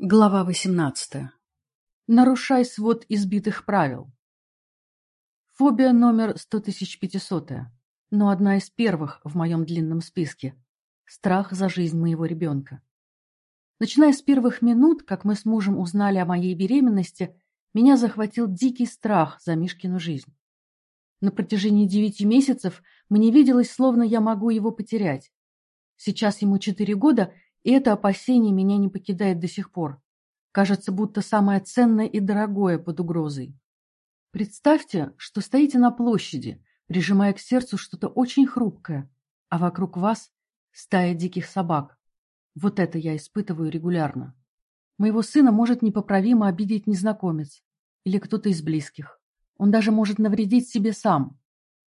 Глава 18. Нарушай свод избитых правил. Фобия номер 10500, но одна из первых в моем длинном списке. Страх за жизнь моего ребенка. Начиная с первых минут, как мы с мужем узнали о моей беременности, меня захватил дикий страх за Мишкину жизнь. На протяжении девяти месяцев мне виделось, словно я могу его потерять. Сейчас ему четыре года, и это опасение меня не покидает до сих пор. Кажется, будто самое ценное и дорогое под угрозой. Представьте, что стоите на площади, прижимая к сердцу что-то очень хрупкое, а вокруг вас стая диких собак. Вот это я испытываю регулярно. Моего сына может непоправимо обидеть незнакомец или кто-то из близких. Он даже может навредить себе сам.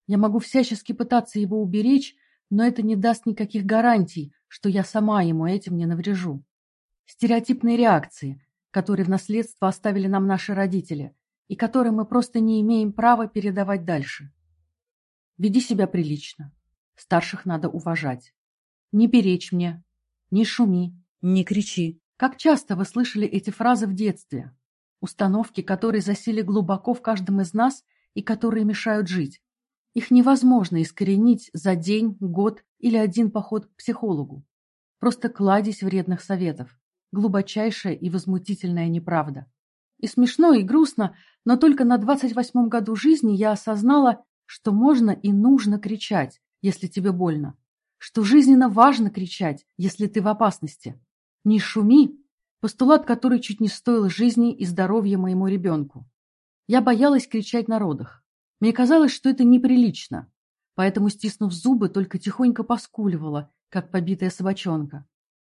Я могу всячески пытаться его уберечь, но это не даст никаких гарантий, что я сама ему этим не наврежу. Стереотипные реакции, которые в наследство оставили нам наши родители и которые мы просто не имеем права передавать дальше. Веди себя прилично. Старших надо уважать. Не перечь мне, не шуми, не кричи. Как часто вы слышали эти фразы в детстве? Установки, которые засели глубоко в каждом из нас и которые мешают жить. Их невозможно искоренить за день, год или один поход к психологу. Просто кладезь вредных советов. Глубочайшая и возмутительная неправда. И смешно, и грустно, но только на двадцать восьмом году жизни я осознала, что можно и нужно кричать, если тебе больно. Что жизненно важно кричать, если ты в опасности. Не шуми, постулат, который чуть не стоил жизни и здоровья моему ребенку. Я боялась кричать на родах. Мне казалось, что это неприлично, поэтому, стиснув зубы, только тихонько поскуливала, как побитая собачонка.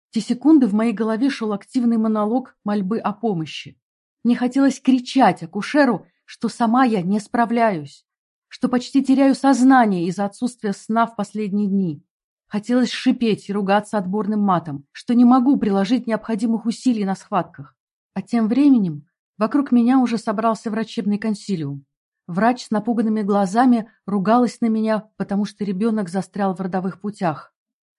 те секунды в моей голове шел активный монолог мольбы о помощи. Мне хотелось кричать акушеру, что сама я не справляюсь, что почти теряю сознание из-за отсутствия сна в последние дни. Хотелось шипеть и ругаться отборным матом, что не могу приложить необходимых усилий на схватках. А тем временем вокруг меня уже собрался врачебный консилиум. Врач с напуганными глазами ругалась на меня, потому что ребенок застрял в родовых путях.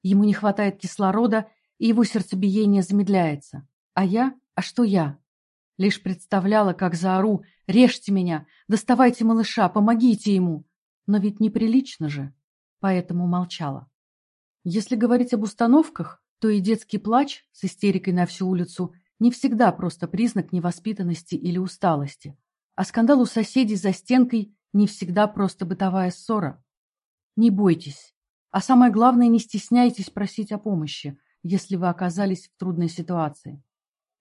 Ему не хватает кислорода, и его сердцебиение замедляется. А я? А что я? Лишь представляла, как заору «Режьте меня! Доставайте малыша! Помогите ему!» Но ведь неприлично же, поэтому молчала. Если говорить об установках, то и детский плач с истерикой на всю улицу не всегда просто признак невоспитанности или усталости. А скандал у соседей за стенкой не всегда просто бытовая ссора. Не бойтесь. А самое главное, не стесняйтесь просить о помощи, если вы оказались в трудной ситуации.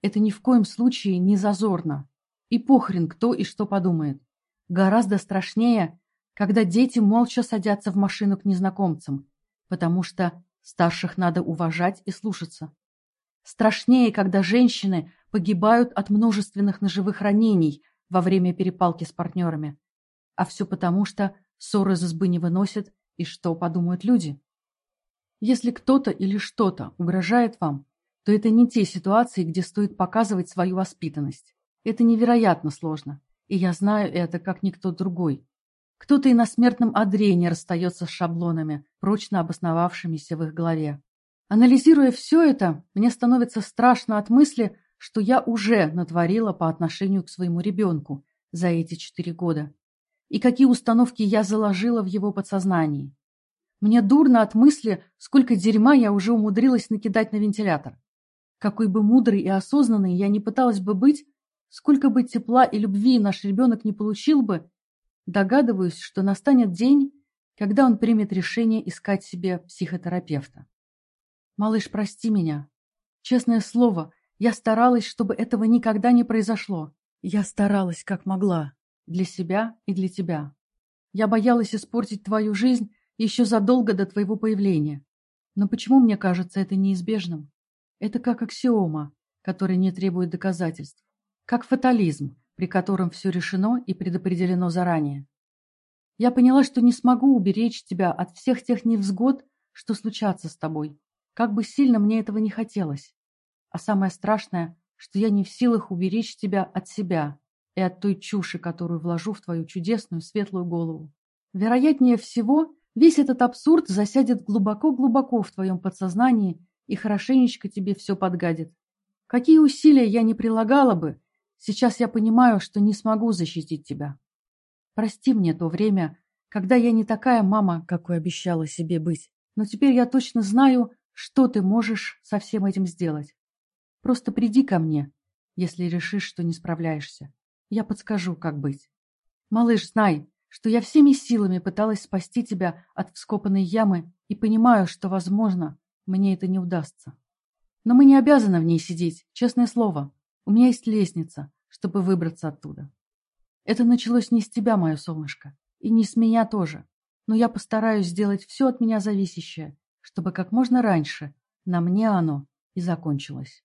Это ни в коем случае не зазорно. И похрен, кто и что подумает. Гораздо страшнее, когда дети молча садятся в машину к незнакомцам, потому что старших надо уважать и слушаться. Страшнее, когда женщины погибают от множественных ножевых ранений, во время перепалки с партнерами. А все потому, что ссоры из избы не выносят, и что подумают люди. Если кто-то или что-то угрожает вам, то это не те ситуации, где стоит показывать свою воспитанность. Это невероятно сложно, и я знаю это, как никто другой. Кто-то и на смертном одре не расстается с шаблонами, прочно обосновавшимися в их голове. Анализируя все это, мне становится страшно от мысли, что я уже натворила по отношению к своему ребенку за эти четыре года и какие установки я заложила в его подсознании. Мне дурно от мысли, сколько дерьма я уже умудрилась накидать на вентилятор. Какой бы мудрой и осознанной я не пыталась бы быть, сколько бы тепла и любви наш ребенок не получил бы, догадываюсь, что настанет день, когда он примет решение искать себе психотерапевта. Малыш, прости меня. Честное слово, я старалась, чтобы этого никогда не произошло. Я старалась, как могла. Для себя и для тебя. Я боялась испортить твою жизнь еще задолго до твоего появления. Но почему мне кажется это неизбежным? Это как аксиома, которая не требует доказательств. Как фатализм, при котором все решено и предопределено заранее. Я поняла, что не смогу уберечь тебя от всех тех невзгод, что случатся с тобой, как бы сильно мне этого не хотелось. А самое страшное, что я не в силах уберечь тебя от себя и от той чуши, которую вложу в твою чудесную светлую голову. Вероятнее всего, весь этот абсурд засядет глубоко-глубоко в твоем подсознании и хорошенечко тебе все подгадит. Какие усилия я не прилагала бы, сейчас я понимаю, что не смогу защитить тебя. Прости мне то время, когда я не такая мама, какой обещала себе быть. Но теперь я точно знаю, что ты можешь со всем этим сделать. Просто приди ко мне, если решишь, что не справляешься. Я подскажу, как быть. Малыш, знай, что я всеми силами пыталась спасти тебя от вскопанной ямы и понимаю, что, возможно, мне это не удастся. Но мы не обязаны в ней сидеть, честное слово. У меня есть лестница, чтобы выбраться оттуда. Это началось не с тебя, мое солнышко, и не с меня тоже. Но я постараюсь сделать все от меня зависящее, чтобы как можно раньше на мне оно и закончилось.